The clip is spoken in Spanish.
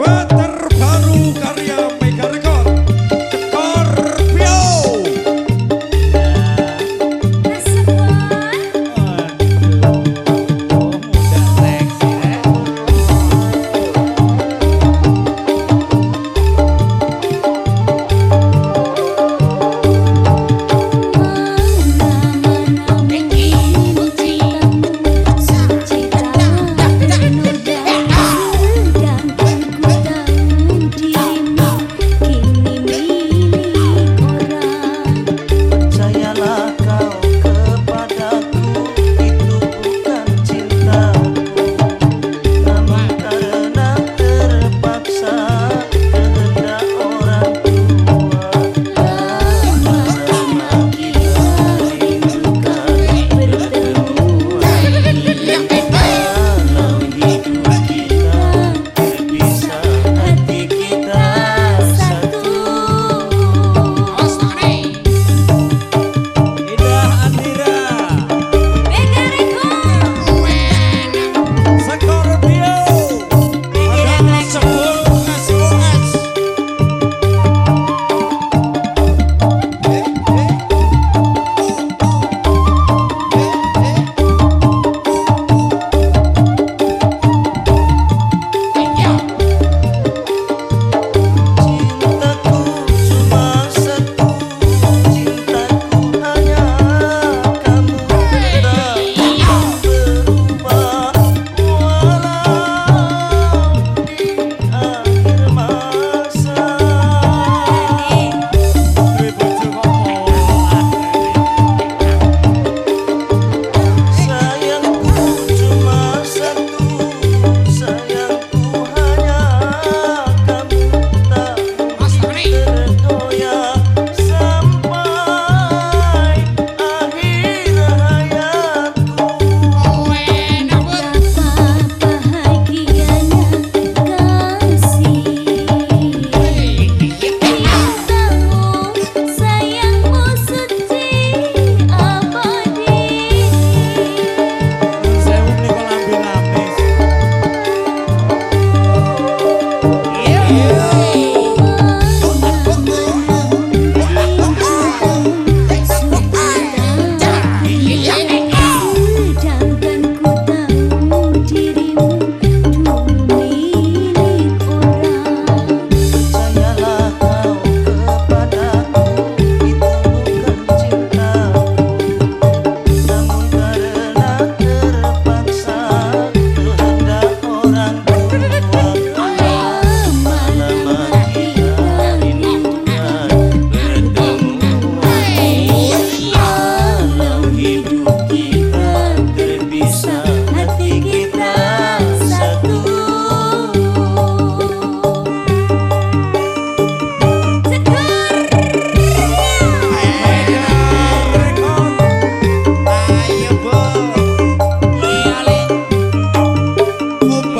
Cuatro Opa.